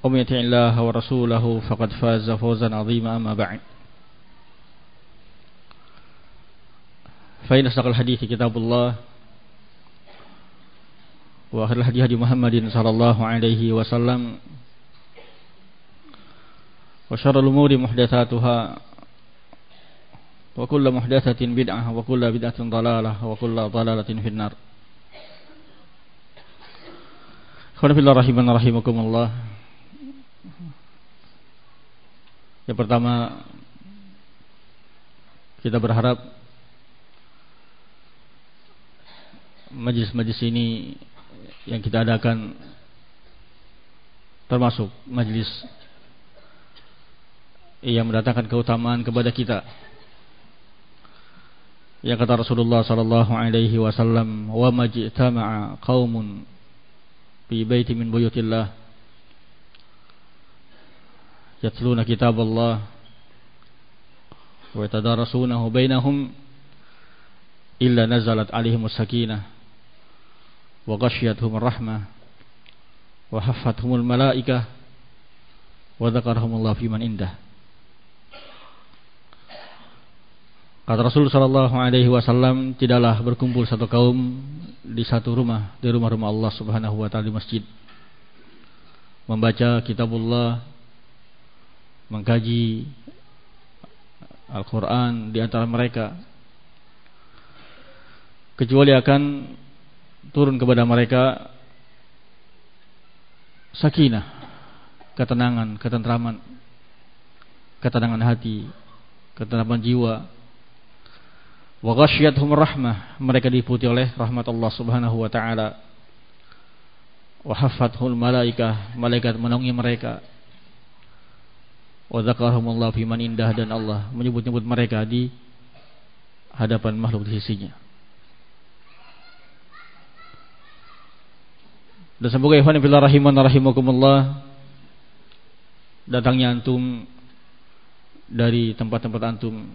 ومن يطع الله ورسوله فقد فاز فوزا عظيما أما بعد. فإن أصدق الحديث كتاب الله وآخر الحديث هدي محمد صلى الله عليه وسلم وشر الأمور محدثاتها وكل محدثة بدعة وكل بدعة ضلالة وكل ضلالة في النار. Khawna fillah rahimana rahimakumullah Yang pertama Kita berharap Majlis-majlis ini Yang kita adakan Termasuk majlis Yang mendatangkan keutamaan kepada kita. Yang kata Rasulullah sallallahu alaihi wasallam Wa majtama'a qaumun Fi baiti min buyutillah يتلون كتاب الله ويتدارسونه بينهم إلا نزلت عليهم السكينة وغشيتهم الرحمة وحفتهم الملائكة وذكرهم الله في من عنده Kata Rasul Shallallahu Alaihi Wasallam tidaklah berkumpul satu kaum di satu rumah di rumah-rumah Allah Subhanahu Wa Taala di masjid membaca kitabullah mengkaji Al-Quran di antara mereka. Kecuali akan turun kepada mereka sakinah ketenangan, ketentraman ketenangan hati ketentraman jiwa. Wa ghasyiathum rahmah mereka diputi oleh rahmat Allah Subhanahu wa taala. Wa haffathul malaikah malaikat menaungi mereka wa dzakarahumullah fi man indah dan Allah menyebut-nyebut mereka di hadapan makhluk di sisinya. Dan semoga ikhwan fillah rahiman rahimakumullah datangnya antum dari tempat-tempat antum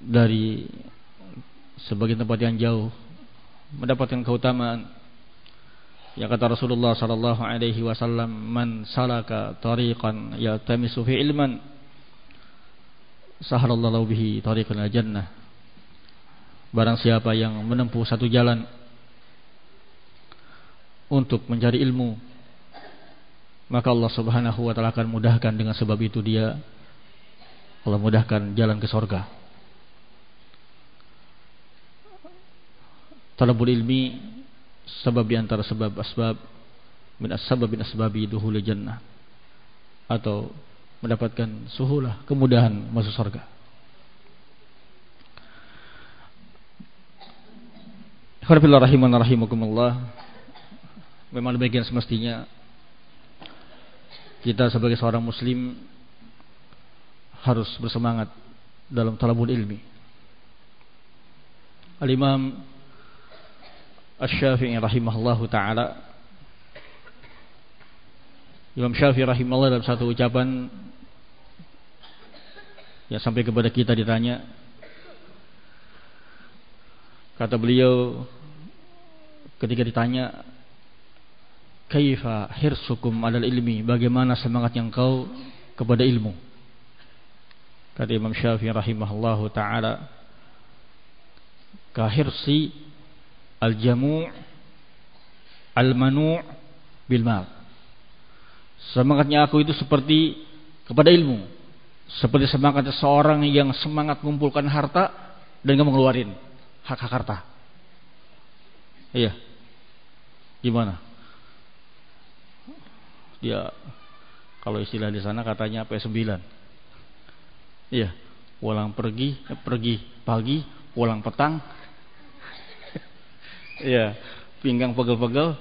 dari sebagian tempat yang jauh mendapatkan keutamaan Ya kata Rasulullah sallallahu alaihi wasallam, "Man salaka tariqan yaltamisu fi ilman, sahalallahu bihi tariqan al-jannah." Barang siapa yang menempuh satu jalan untuk mencari ilmu, maka Allah Subhanahu wa taala akan mudahkan dengan sebab itu dia Allah mudahkan jalan ke surga. Talabul ilmi sebab di antara sebab asbab min asbab min asbabi duhul jannah atau mendapatkan suhulah kemudahan masuk surga. Alhamdulillah rahiman rahimakumullah. Memang demikian semestinya kita sebagai seorang muslim harus bersemangat dalam talabul ilmi. Al-Imam Asy-Syafi'i rahimahullahu taala. Imam Syafi'i rahimahullah dalam satu ucapan yang sampai kepada kita ditanya. Kata beliau ketika ditanya kaifa hirsukum alal ilmi? Bagaimana semangat yang kau kepada ilmu? Kata Imam Syafi'i rahimahullahu taala kahirsi al-jamu' al-manu' bil mal semangatnya aku itu seperti kepada ilmu. Seperti semangat seorang yang semangat mengumpulkan harta dan gak mengeluarin hak-hak harta. Iya. Gimana? Dia kalau istilah di sana katanya P9 iya. Pulang pergi eh, pergi pagi pulang petang iya pinggang pegel-pegel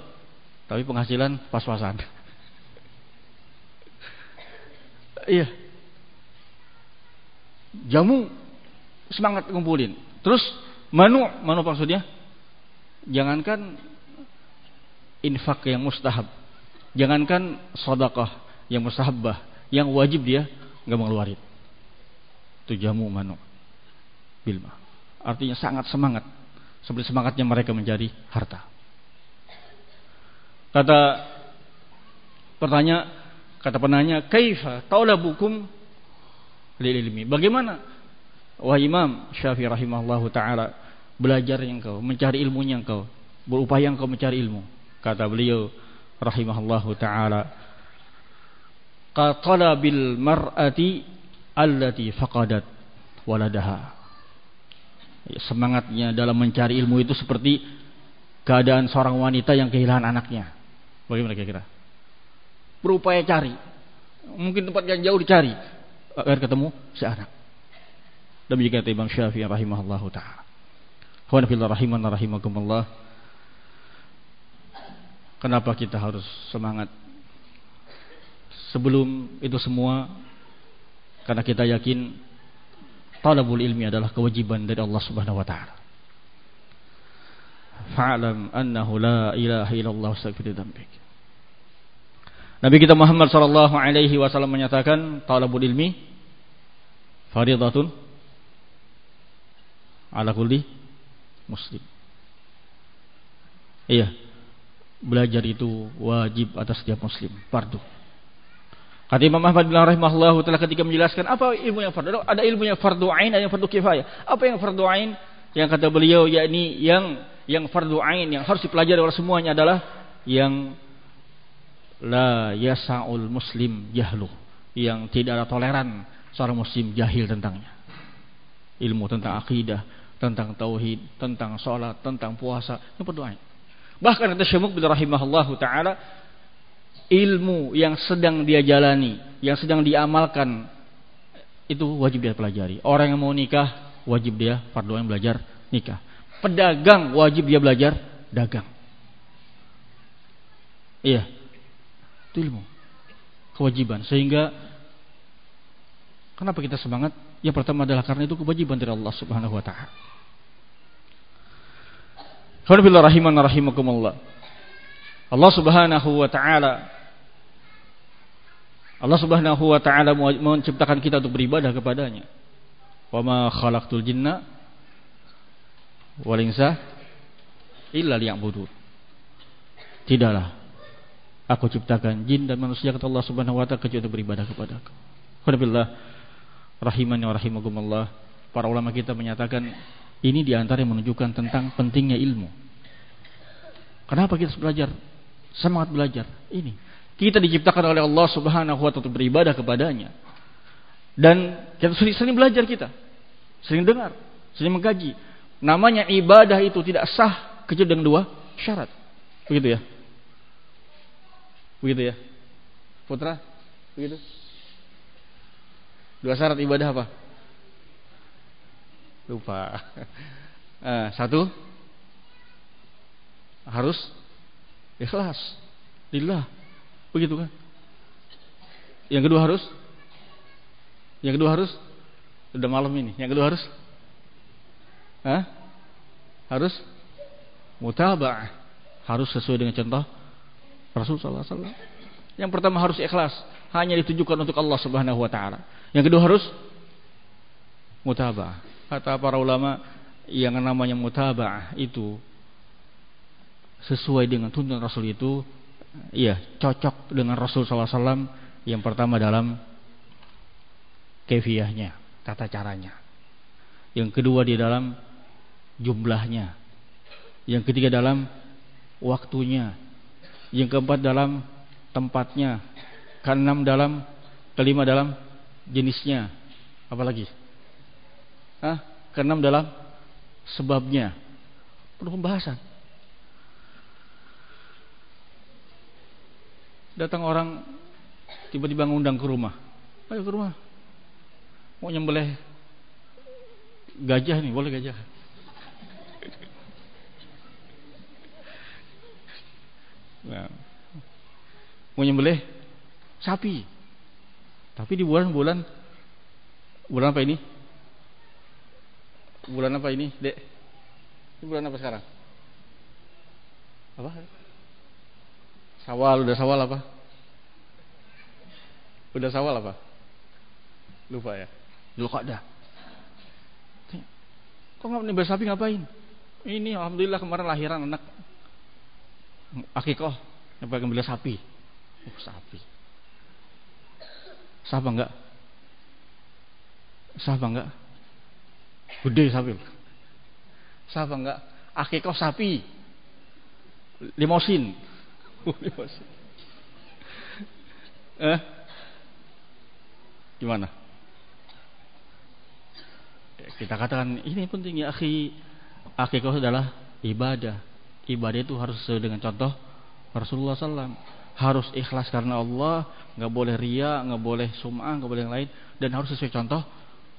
tapi penghasilan pas-pasan iya jamu semangat ngumpulin terus manu manu maksudnya jangankan infak yang mustahab Jangankan sedekah yang mustahabbah, yang wajib dia nggak mengeluarin. Itu jamu manu bilma. Artinya sangat semangat. Seperti semangatnya mereka mencari harta. Kata pertanyaan kata penanya, "Kaifa talabukum lil ilmi?" Bagaimana wahai Imam Syafi'i rahimahullahu taala belajar yang kau, mencari ilmunya engkau, berupaya engkau mencari ilmu. Kata beliau, rahimahullahu taala bil mar'ati allati faqadat waladaha semangatnya dalam mencari ilmu itu seperti keadaan seorang wanita yang kehilangan anaknya. Bagaimana kira-kira? Berupaya cari. Mungkin tempat yang jauh dicari. Agar ketemu si anak demikian Imam Syafi'i rahimahullahu taala. Wa rahiman rahimakumullah. Kenapa kita harus semangat? Sebelum itu semua karena kita yakin talabul ilmi adalah kewajiban dari Allah Subhanahu wa taala. Fa'lam annahu la ilaha illallah astaghfir dzambik. Nabi kita Muhammad sallallahu alaihi wasallam menyatakan talabul ilmi fardhatun ala kulli muslim. Iya, belajar itu wajib atas setiap muslim, fardu. Kata Imam Ahmad bin rahimahullah telah ketika menjelaskan apa ilmu yang fardu. Ada ilmu yang fardu ain, ada yang fardu kifayah. Apa yang fardu ain? Yang kata beliau yakni yang yang fardu ain yang harus dipelajari oleh semuanya adalah yang la yasaul muslim jahlu, yang tidak ada toleran seorang muslim jahil tentangnya. Ilmu tentang akidah, tentang tauhid, tentang sholat, tentang puasa, yang fardu ain. Bahkan kata Syamuk bin rahimahullah taala ilmu yang sedang dia jalani, yang sedang diamalkan itu wajib dia pelajari. Orang yang mau nikah wajib dia fardu yang belajar nikah. Pedagang wajib dia belajar dagang. Iya. Itu ilmu. Kewajiban. Sehingga kenapa kita semangat? Yang pertama adalah karena itu kewajiban dari Allah Subhanahu wa taala. Alhamdulillah rahiman rahimakumullah. Allah Subhanahu wa taala Allah Subhanahu wa taala menciptakan kita untuk beribadah kepadanya. Wa ma khalaqtul jinna wal insa illa liya'budun. Tidaklah aku ciptakan jin dan manusia kata Allah Subhanahu wa taala kecuali untuk beribadah kepadaku. Alhamdulillah rahimani wa rahimakumullah. Para ulama kita menyatakan ini di antara yang menunjukkan tentang pentingnya ilmu. Kenapa kita belajar? Semangat belajar. Ini. Kita diciptakan oleh Allah subhanahu wa ta'ala untuk beribadah kepadanya. Dan kita sering, sering belajar kita. Sering dengar. Sering mengkaji. Namanya ibadah itu tidak sah kecuali dengan dua syarat. Begitu ya? Begitu ya? Putra? Begitu? Dua syarat ibadah apa? Lupa. Eh, satu harus ikhlas. Lillah. Begitu kan? Yang kedua harus Yang kedua harus Udah malam ini. Yang kedua harus Hah? Harus mutaba'ah. Harus sesuai dengan contoh Rasul wasallam. Yang pertama harus ikhlas, hanya ditujukan untuk Allah Subhanahu wa taala. Yang kedua harus mutaba'ah. Kata para ulama yang namanya mutaba'ah itu sesuai dengan tuntunan Rasul itu iya cocok dengan Rasul SAW yang pertama dalam kefiahnya tata caranya. Yang kedua di dalam jumlahnya. Yang ketiga dalam waktunya. Yang keempat dalam tempatnya. Keenam dalam kelima dalam jenisnya. Apalagi Hah? keenam dalam sebabnya. Perlu pembahasan datang orang tiba-tiba ngundang ke rumah. Ayo ke rumah. Mau nyembelih gajah nih boleh gajah? Nah, mau nyembelih sapi. Tapi di bulan-bulan bulan apa ini? Bulan apa ini dek? Ini bulan apa sekarang? Apa Sawal udah sawal apa? Udah sawal apa? Lupa ya. Dulu kok dah. Kok nggak nih sapi ngapain? Ini alhamdulillah kemarin lahiran anak akikoh apa gembala sapi. Oh, sapi. Sah apa enggak? Sah apa enggak? Gede sapi. Sah apa enggak? Akikoh sapi. Limosin eh? Gimana? Kita katakan ini penting ya akhi. Akikah adalah ibadah. Ibadah itu harus sesuai dengan contoh Rasulullah SAW. Harus ikhlas karena Allah, nggak boleh ria, nggak boleh sum'ah, nggak boleh yang lain, dan harus sesuai contoh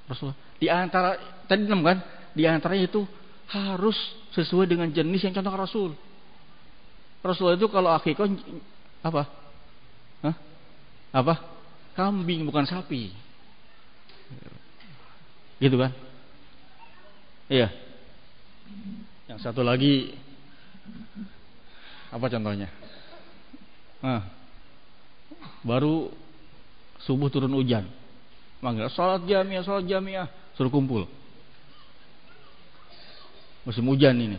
Rasulullah. Di antara tadi enam kan, di antaranya itu harus sesuai dengan jenis yang contoh Rasul. Rasulullah itu kalau akikah apa? Hah? Apa? Kambing bukan sapi. Gitu kan? Iya. Yang satu lagi apa contohnya? Nah, baru subuh turun hujan. Manggil sholat jamiah, sholat jamiah, suruh kumpul. Musim hujan ini.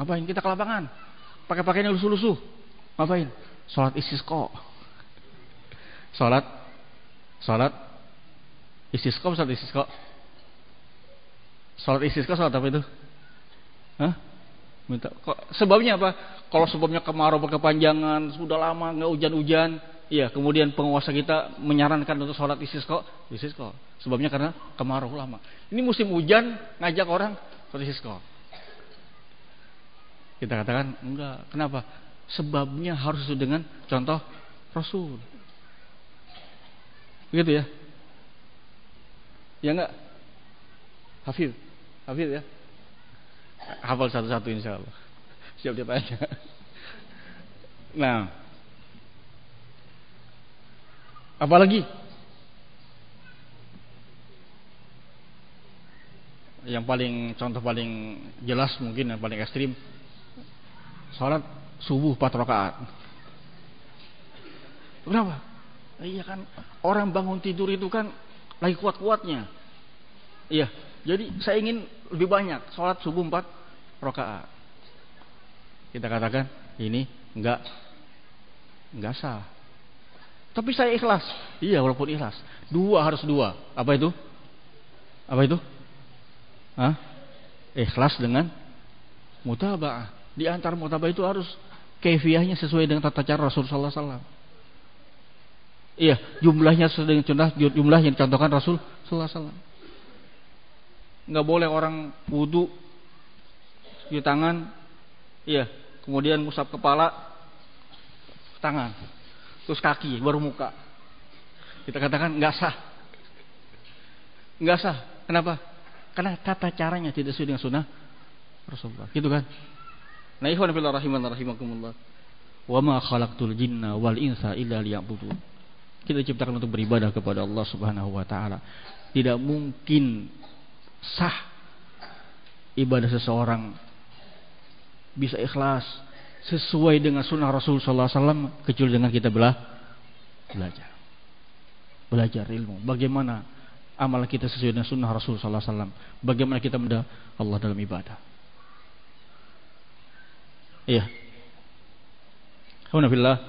Ngapain? Kita ke lapangan pakai pakaian lusuh-lusuh. Ngapain? Salat istisqa. Salat salat istisqa salat istisqa. Salat istisqa salat apa itu? Hah? Minta kok sebabnya apa? Kalau sebabnya kemarau berkepanjangan, sudah lama nggak hujan-hujan, iya, kemudian penguasa kita menyarankan untuk sholat istisqa, istisqa. Sebabnya karena kemarau lama. Ini musim hujan ngajak orang sholat istisqa. Kita katakan enggak. Kenapa? Sebabnya harus dengan contoh Rasul. Begitu ya? Ya enggak? Hafid. Hafid ya? Hafal satu-satu insya Allah. Siap dia tanya. Nah. Apalagi? Yang paling contoh paling jelas mungkin yang paling ekstrim Salat subuh 4 rakaat. Kenapa? Iya kan orang bangun tidur itu kan lagi kuat-kuatnya. Iya. Jadi saya ingin lebih banyak salat subuh 4 rakaat. Kita katakan ini enggak enggak sah. Tapi saya ikhlas. Iya walaupun ikhlas. Dua harus dua. Apa itu? Apa itu? Hah? Ikhlas dengan mutaba'ah. Di antara mutabah itu harus kefiahnya sesuai dengan tata cara Rasulullah SAW. Iya, jumlahnya sesuai dengan contoh jumlah yang dicontohkan Rasul Wasallam. Nggak boleh orang wudhu di tangan, iya, kemudian musab kepala, tangan, terus kaki, baru muka. Kita katakan nggak sah, nggak sah. Kenapa? Karena tata caranya tidak sesuai dengan sunnah Rasulullah. Gitu kan? Nah, ikhwan fillah rahiman rahimakumullah. Wa ma khalaqtul jinna wal insa illa liya'budun. Kita diciptakan untuk beribadah kepada Allah Subhanahu wa taala. Tidak mungkin sah ibadah seseorang bisa ikhlas sesuai dengan sunnah Rasul sallallahu alaihi wasallam kecuali dengan kita belah belajar. Belajar ilmu. Bagaimana amalan kita sesuai dengan sunnah Rasul sallallahu alaihi wasallam. Bagaimana kita mendah Allah dalam ibadah. Iya. Alhamdulillah.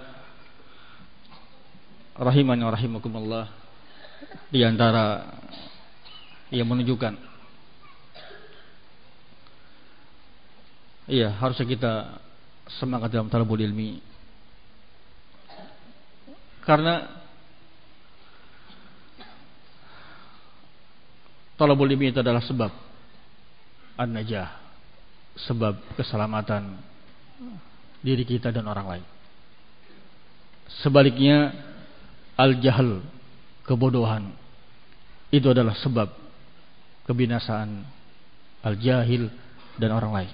Rahimani wa rahimakumullah. Di antara yang menunjukkan Iya, harusnya kita semangat dalam talabul ilmi. Karena talabul ilmi itu adalah sebab an-najah, sebab keselamatan diri kita dan orang lain. Sebaliknya al-jahl, kebodohan itu adalah sebab kebinasaan al-jahil dan orang lain.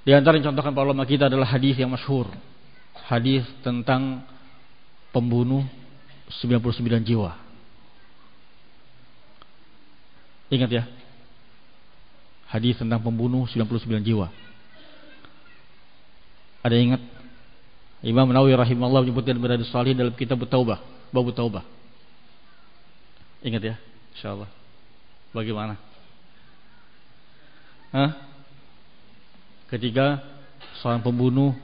Di antara yang contohkan para ulama kita adalah hadis yang masyhur. Hadis tentang pembunuh 99 jiwa. Ingat ya. Hadis tentang pembunuh 99 jiwa. Ada yang ingat? Imam Nawawi rahimahullah menyebutkan berada salih dalam kitab Taubah, bab Taubah. Ingat ya, insyaallah. Bagaimana? Hah? ketika seorang pembunuh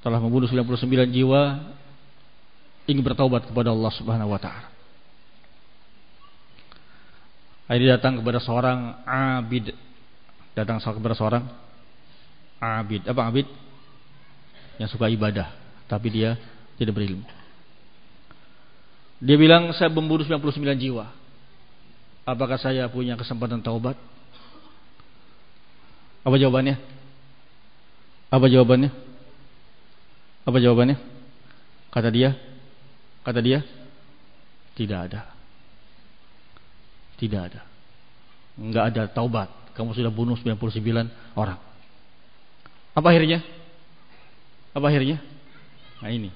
telah membunuh 99 jiwa ingin bertaubat kepada Allah Subhanahu wa taala. Akhirnya datang kepada seorang abid. Datang kepada seorang abid. Apa abid? Yang suka ibadah, tapi dia tidak berilmu. Dia bilang, "Saya membunuh 99 jiwa. Apakah saya punya kesempatan taubat?" Apa jawabannya? Apa jawabannya? Apa jawabannya? Kata dia, kata dia, tidak ada. Tidak ada. Enggak ada taubat. Kamu sudah bunuh 99 orang. Apa akhirnya? Apa akhirnya? Nah ini.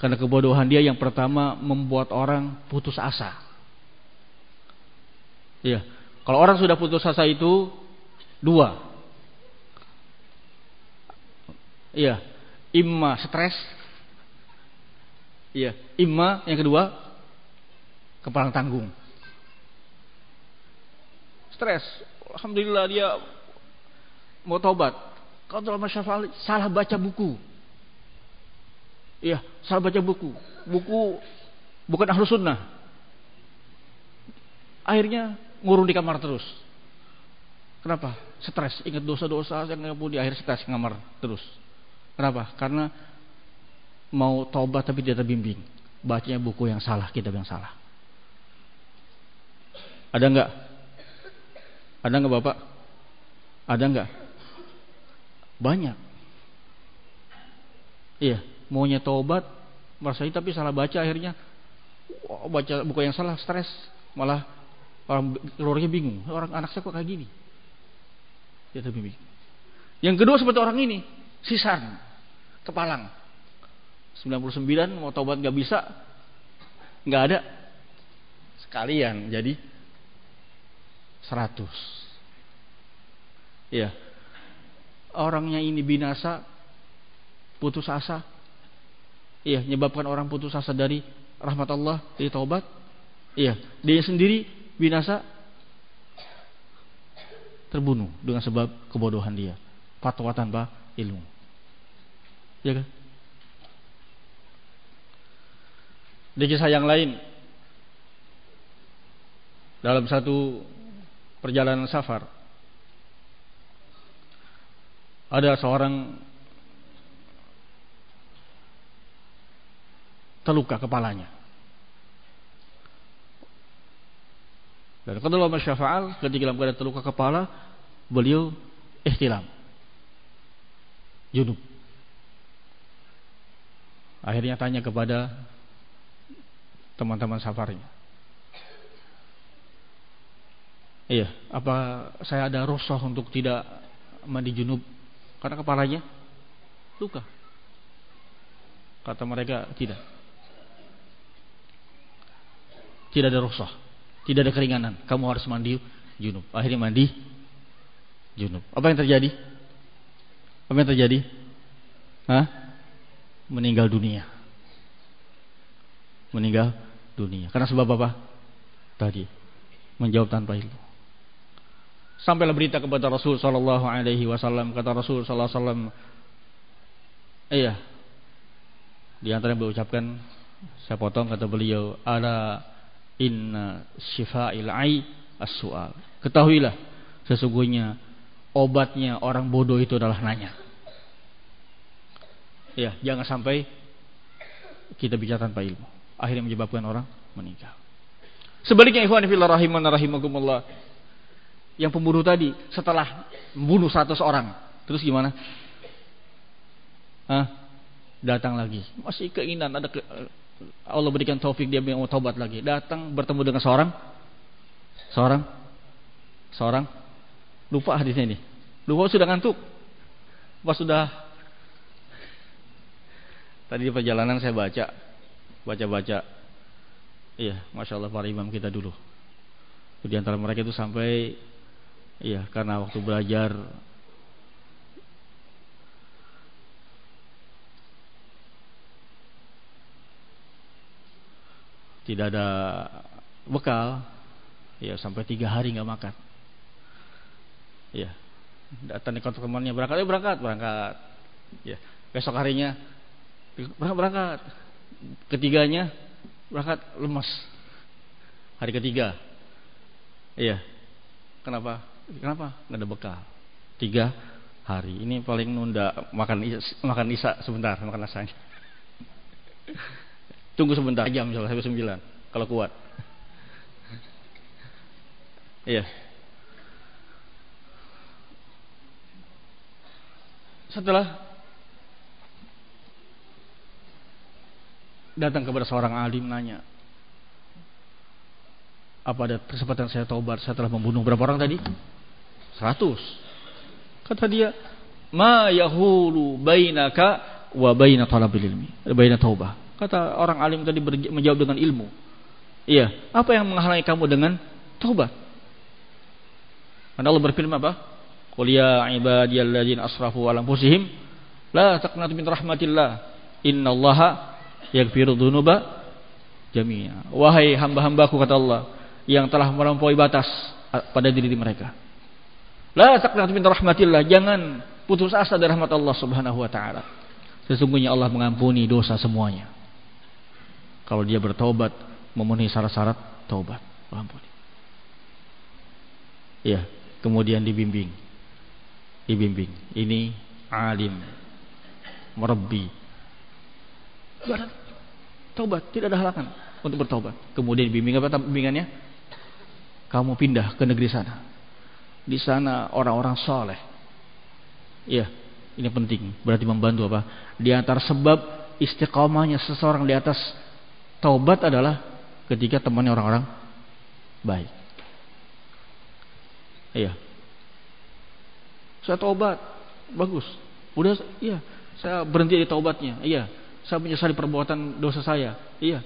Karena kebodohan dia yang pertama membuat orang putus asa. Iya, kalau orang sudah putus asa itu dua. Iya, imma stres. Iya, imma yang kedua kepala tanggung. Stres. Alhamdulillah dia mau tobat. Kalau dalam masyarakat salah baca buku. Iya, salah baca buku. Buku bukan ahlu sunnah. Akhirnya ngurung di kamar terus. Kenapa? Stres, ingat dosa-dosa yang pun di akhir stres kamar terus. Kenapa? Karena mau taubat tapi tidak terbimbing. Bacanya buku yang salah, kitab yang salah. Ada enggak? Ada enggak Bapak? Ada enggak? Banyak. Iya, maunya taubat, merasa tapi salah baca akhirnya oh, baca buku yang salah, stres, malah Orang keluarga bingung, orang anak saya kok kayak gini. Dia tapi bingung. Yang kedua seperti orang ini, sisan, kepalang. 99 mau tobat nggak bisa, nggak ada. Sekalian jadi 100. Iya. Orangnya ini binasa, putus asa. Iya, menyebabkan orang putus asa dari rahmat Allah, dari taubat. Iya, dia sendiri binasa terbunuh dengan sebab kebodohan dia fatwa tanpa ilmu ya kan di kisah yang lain dalam satu perjalanan safar ada seorang terluka kepalanya Dan kata ulama syafa'al ketika dalam keadaan terluka kepala, beliau ihtilam. Junub. Akhirnya tanya kepada teman-teman safarnya. Iya, apa saya ada rusuh untuk tidak mandi junub karena kepalanya luka? Kata mereka tidak. Tidak ada rusuh. Tidak ada keringanan. Kamu harus mandi junub. Akhirnya mandi junub. Apa yang terjadi? Apa yang terjadi? Hah? Meninggal dunia. meninggal dunia. Karena sebab apa? Tadi menjawab tanpa ilmu. Sampailah berita kepada Rasul sallallahu alaihi wasallam kata Rasul sallallahu alaihi wasallam Iya. Di antara yang berucapkan saya potong kata beliau ala inna syifa'il ai as-su'al. Ketahuilah sesungguhnya obatnya orang bodoh itu adalah nanya. Ya, jangan sampai kita bicara tanpa ilmu. Akhirnya menyebabkan orang meninggal. Sebaliknya ikhwan fillah rahiman. Yang pembunuh tadi setelah membunuh 100 orang, terus gimana? Hah? Datang lagi. Masih keinginan ada ke, Allah berikan taufik dia mau taubat lagi. Datang bertemu dengan seorang seorang seorang lupa hadisnya ini. Lupa sudah ngantuk. Pas sudah tadi di perjalanan saya baca baca-baca. Iya, masya Allah para imam kita dulu. Di antara mereka itu sampai iya karena waktu belajar. Tidak ada bekal. Ya sampai tiga hari nggak makan. Ya datang di kantor temannya berangkat ya berangkat. Berangkat. Ya besok harinya berangkat berangkat. Ketiganya berangkat lemas hari ketiga. Iya. Kenapa kenapa? Nggak ada bekal. Tiga hari. Ini paling nunda makan makan isa sebentar makan nasanya Tunggu sebentar. Jam misalnya sampai sembilan. Kalau kuat. Iya. Setelah datang kepada seorang alim nanya, apa ada kesempatan saya taubat setelah membunuh berapa orang tadi? Seratus. Kata dia, ma yahulu bainaka wa baina talabil ilmi, baina taubah. Kata orang alim tadi menjawab dengan ilmu. Iya, apa yang menghalangi kamu dengan taubat? Karena Allah berfirman apa? Qul ya ibadiyalladzina asrafu ala anfusihim la taqnatu min rahmatillah. Innallaha yaghfiru dzunuba jami'a. Wahai hamba-hambaku kata Allah yang telah melampaui batas pada diri mereka. La taqnatu min rahmatillah. Jangan putus asa dari rahmat Allah Subhanahu wa taala. Sesungguhnya Allah mengampuni dosa semuanya. Kalau dia bertobat memenuhi syarat-syarat taubat, ampuni. Ya, kemudian dibimbing. Dibimbing. Ini alim, merabbi. Taubat, tidak ada halangan untuk bertobat. Kemudian dibimbing apa bimbingannya? Kamu pindah ke negeri sana. Di sana orang-orang soleh. Iya, ini penting. Berarti membantu apa? Di antara sebab istiqomahnya seseorang di atas Taubat adalah ketika temannya orang-orang baik. Iya. Saya taubat, bagus. Udah, iya. Saya berhenti di taubatnya, iya. Saya menyesali perbuatan dosa saya, iya.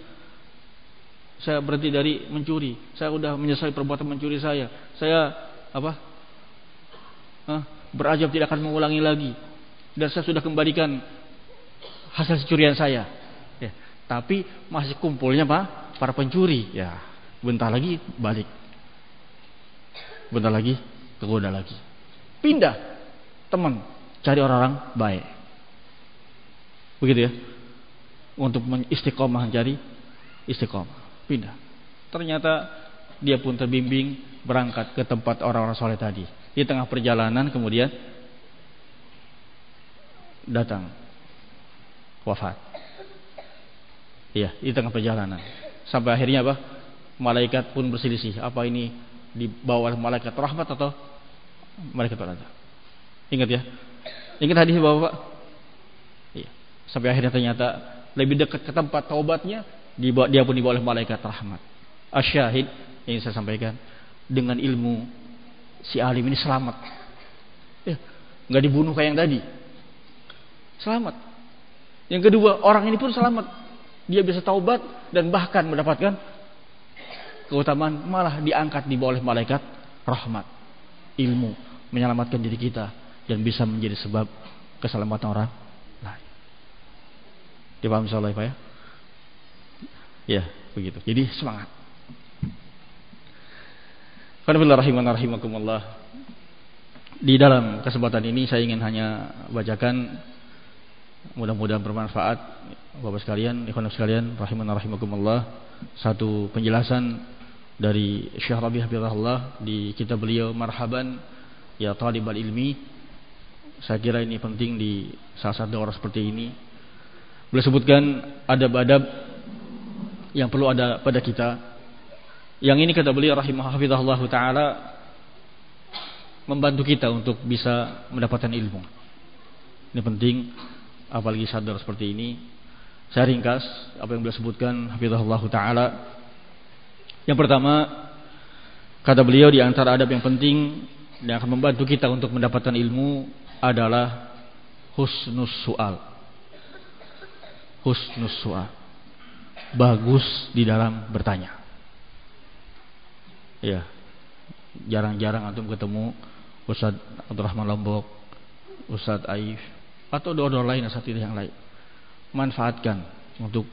Saya berhenti dari mencuri. Saya udah menyesali perbuatan mencuri saya. Saya apa? Hah? Berajab tidak akan mengulangi lagi. Dan saya sudah kembalikan hasil curian saya. Tapi masih kumpulnya pak para pencuri. Ya, bentar lagi balik. Bentar lagi kegoda lagi. Pindah teman cari orang-orang baik. Begitu ya. Untuk istiqomah cari istiqomah. Pindah. Ternyata dia pun terbimbing berangkat ke tempat orang-orang soleh tadi. Di tengah perjalanan kemudian datang wafat. Iya, di tengah perjalanan. Sampai akhirnya apa? Malaikat pun berselisih. Apa ini dibawa oleh malaikat rahmat atau malaikat azab? Ingat ya. Ingat hadis Bapak? Iya. Sampai akhirnya ternyata lebih dekat ke tempat taubatnya, dia pun dibawa oleh malaikat rahmat. Asyahid yang saya sampaikan dengan ilmu si alim ini selamat. Ya, nggak dibunuh kayak yang tadi. Selamat. Yang kedua, orang ini pun selamat dia bisa taubat dan bahkan mendapatkan keutamaan malah diangkat di bawah oleh malaikat rahmat ilmu menyelamatkan diri kita dan bisa menjadi sebab keselamatan orang lain. Dipahami insyaallah Pak ya? Ya, begitu. Jadi semangat. Rahimakumullah. Di dalam kesempatan ini saya ingin hanya bacakan mudah-mudahan bermanfaat Bapak sekalian, ikhwan sekalian, rahiman rahimakumullah, satu penjelasan dari Syekh Rabi Hafizahullah di kitab beliau Marhaban ya talibal ilmi. Saya kira ini penting di saat saat orang seperti ini. Beliau sebutkan adab-adab yang perlu ada pada kita. Yang ini kata beliau rahimah hafizahullah taala membantu kita untuk bisa mendapatkan ilmu. Ini penting apalagi sadar seperti ini. Saya ringkas apa yang beliau sebutkan hafizahullah taala. Yang pertama kata beliau di antara adab yang penting yang akan membantu kita untuk mendapatkan ilmu adalah husnus su'al. Husnus su'al. Bagus di dalam bertanya. Ya. Jarang-jarang antum ketemu Ustaz Abdurrahman Lombok, Ustaz Aif atau doa-doa lain asal yang lain manfaatkan untuk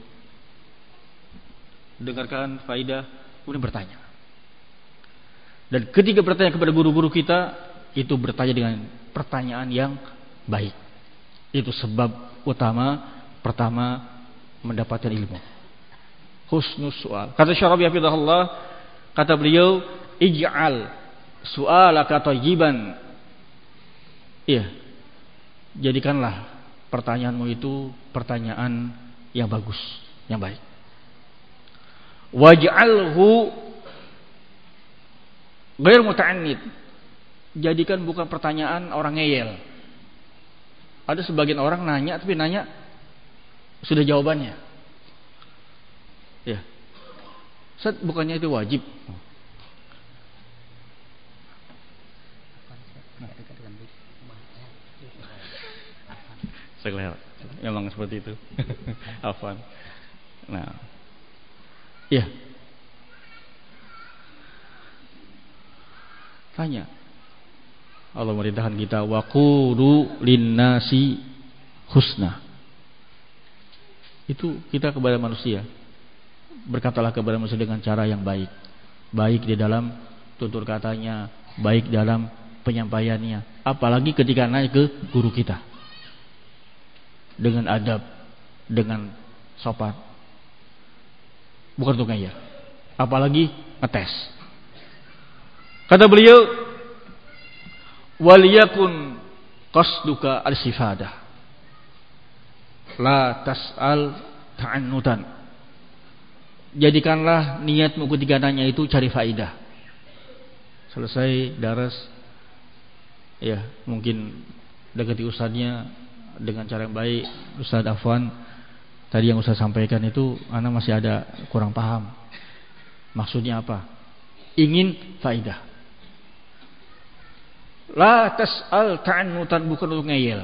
dengarkan faidah kemudian bertanya. Dan ketika bertanya kepada guru-guru kita itu bertanya dengan pertanyaan yang baik. Itu sebab utama pertama mendapatkan ilmu. Husnus soal. Kata Syarabi Hafizahullah, kata beliau, ij'al su'alaka tayyiban. Iya. Jadikanlah pertanyaanmu itu pertanyaan yang bagus, yang baik. Waj'alhu ghair muta'annid. Jadikan bukan pertanyaan orang ngeyel. Ada sebagian orang nanya tapi nanya sudah jawabannya. Ya. Set bukannya itu wajib. Saya Memang seperti itu. Afwan. Nah. Iya. Tanya. Allah merintahkan kita waqulu linnasi husna. Itu kita kepada manusia. Berkatalah kepada manusia dengan cara yang baik. Baik di dalam tutur katanya, baik dalam penyampaiannya, apalagi ketika naik ke guru kita dengan adab, dengan sopan. Bukan untuk ngeyel. Apalagi ngetes. Kata beliau, "Waliyakun qasduka al-sifadah." La tas'al ta'annutan. Jadikanlah niatmu ketika nanya itu cari faidah. Selesai daras ya, mungkin dekati ustadznya dengan cara yang baik. Ustaz Afwan tadi yang Ustaz sampaikan itu anak masih ada kurang paham. Maksudnya apa? Ingin faidah la tas'al ta'annutan bukan untuk ngeyel.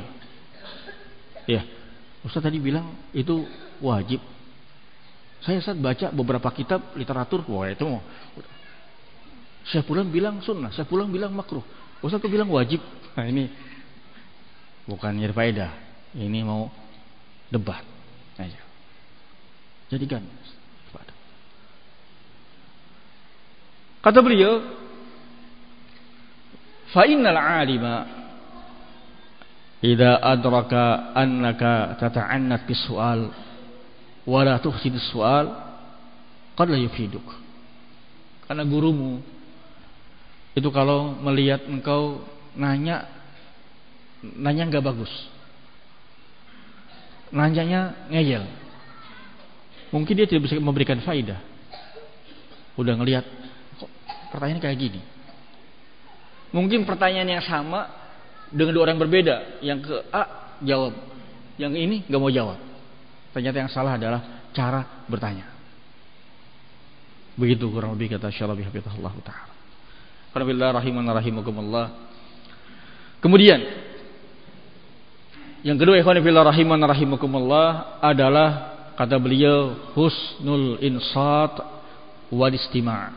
Ya Ustaz tadi bilang itu wajib saya saat baca beberapa kitab literatur wah itu saya pulang bilang sunnah saya pulang bilang makruh. Ustaz bilang wajib? Nah ini bukan nyari faedah ini mau debat. Aja jadikan. Kata beliau fa innal alima idza adraka annaka tata'annat bis su'al wa la tuhsid su'al qad la yufiduk. Karena gurumu itu kalau melihat engkau nanya nanya nggak bagus. Nanyanya ngeyel. Mungkin dia tidak bisa memberikan faidah udah ngelihat kok pertanyaan kayak gini? Mungkin pertanyaan yang sama dengan dua orang berbeda. Yang ke A jawab. Yang ini nggak mau jawab ternyata yang salah adalah cara bertanya begitu kurang lebih kata Syarabi Hafizahullah Ta'ala Alhamdulillah rahiman rahimakumullah kemudian yang kedua ikhwan fillah rahiman rahimakumullah adalah kata beliau husnul insat wal istima'.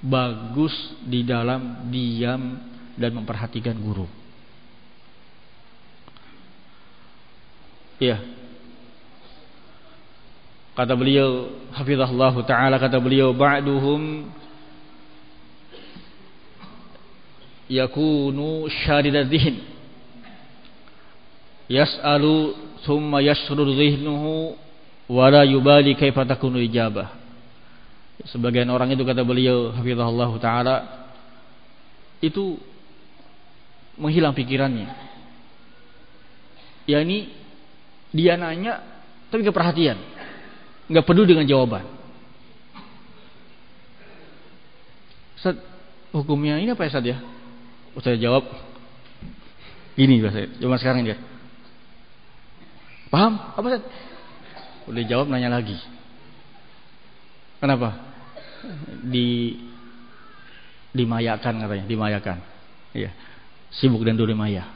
Bagus di dalam diam dan memperhatikan guru. Ya. Kata beliau hafizahullah taala kata beliau ba'duhum yakunu syadidad dhihn yas'alu thumma yashrudu dhihnuhu wa la yubali kaifa takunu ijabah. Sebagian orang itu kata beliau hafizahullah taala itu menghilang pikirannya. Yakni dia nanya tapi gak perhatian nggak peduli dengan jawaban Ustaz, hukumnya ini apa ya Ustaz ya? Saya jawab gini bahasa cuma sekarang dia. Paham? Apa Ustaz? Udah jawab nanya lagi. Kenapa? Di dimayakan katanya, dimayakan. Iya. Sibuk dan dulu maya.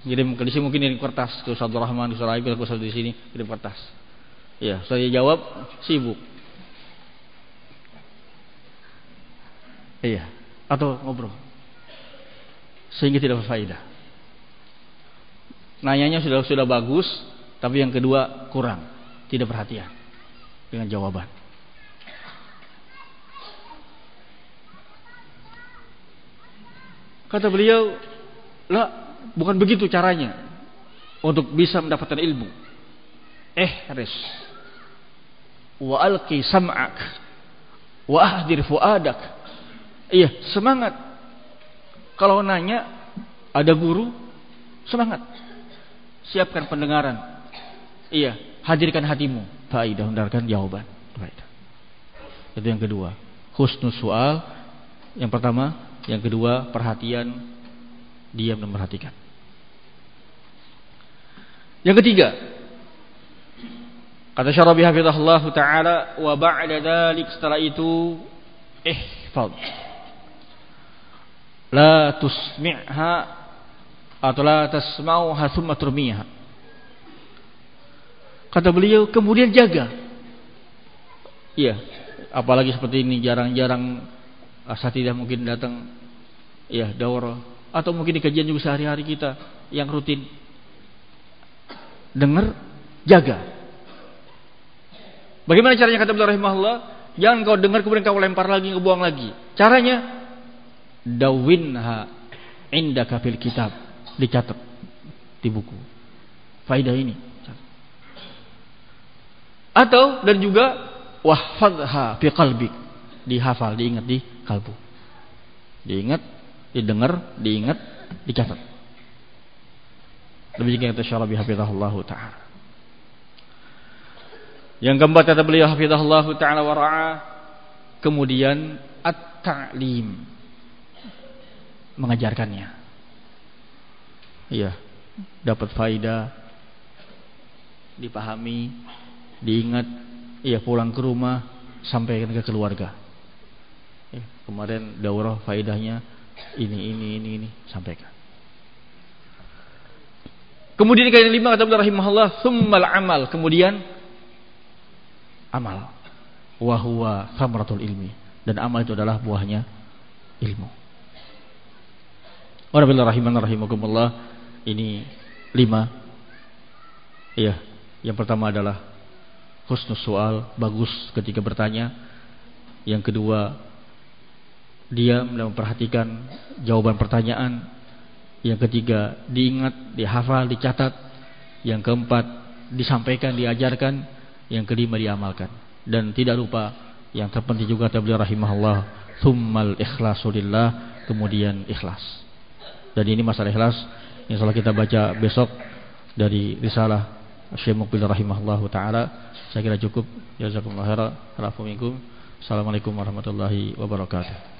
Kirim ke sini mungkin kirim kertas ke Ustaz Rahman, ke Ustaz ke Ustaz di sini kirim kertas. Iya, saya jawab sibuk. Iya, atau ngobrol. Sehingga tidak berfaedah. Nanyanya sudah sudah bagus, tapi yang kedua kurang, tidak perhatian dengan jawaban. Kata beliau, lah bukan begitu caranya untuk bisa mendapatkan ilmu. Eh, res. Wa alqi sam'ak wa ahdir fuadak Iya, semangat. Kalau nanya ada guru, semangat. Siapkan pendengaran. Iya, hadirkan hatimu. Faidah hendarkan jawaban. Faidah. Itu yang kedua. Husnul soal. Yang pertama, yang kedua perhatian, diam dan memperhatikan. Yang ketiga, kata Syarabi hafizahullah taala wa ba'da dzalik setelah itu ihfaz la tusmi'ha atau la tasma'uha thumma turmiha. Kata beliau kemudian jaga. Iya, apalagi seperti ini jarang-jarang asatidah mungkin datang ya daurah atau mungkin di kajian juga sehari-hari kita yang rutin dengar jaga. Bagaimana caranya kata beliau rahimahullah? Jangan kau dengar kemudian kau lempar lagi, kau lagi. Caranya dawinha indaka fil kitab dicatat di buku faidah ini atau dan juga wahfadha fi qalbik dihafal diingat di kalbu diingat didengar diingat dicatat. Lebih kata syarabi hafizahullah taala. Yang keempat kata beliau hafizahullah taala wa kemudian at-ta'lim. Mengajarkannya. Iya, dapat faida, dipahami, diingat, iya pulang ke rumah, sampaikan ke keluarga. Ya, kemarin daurah faidahnya ini ini ini ini sampaikan. Kemudian yang lima kata beliau rahimahullah, summal amal. Kemudian amal. Wahwa samratul ilmi. Dan amal itu adalah buahnya ilmu. Warahmatullahi rahiman rahimakumullah. Ini lima. Iya, yang pertama adalah husnul soal, bagus ketika bertanya. Yang kedua, diam dan memperhatikan jawaban pertanyaan. Yang ketiga, diingat, dihafal, dicatat. Yang keempat, disampaikan, diajarkan. Yang kelima, diamalkan. Dan tidak lupa yang terpenting juga kata beliau rahimahullah, thummal ikhlasulillah, kemudian ikhlas. Dan ini masalah ikhlas salah kita baca besok dari risalah Syekh Muqbil rahimahullahu taala. Saya kira cukup. Jazakumullah khairan. Assalamualaikum warahmatullahi wabarakatuh.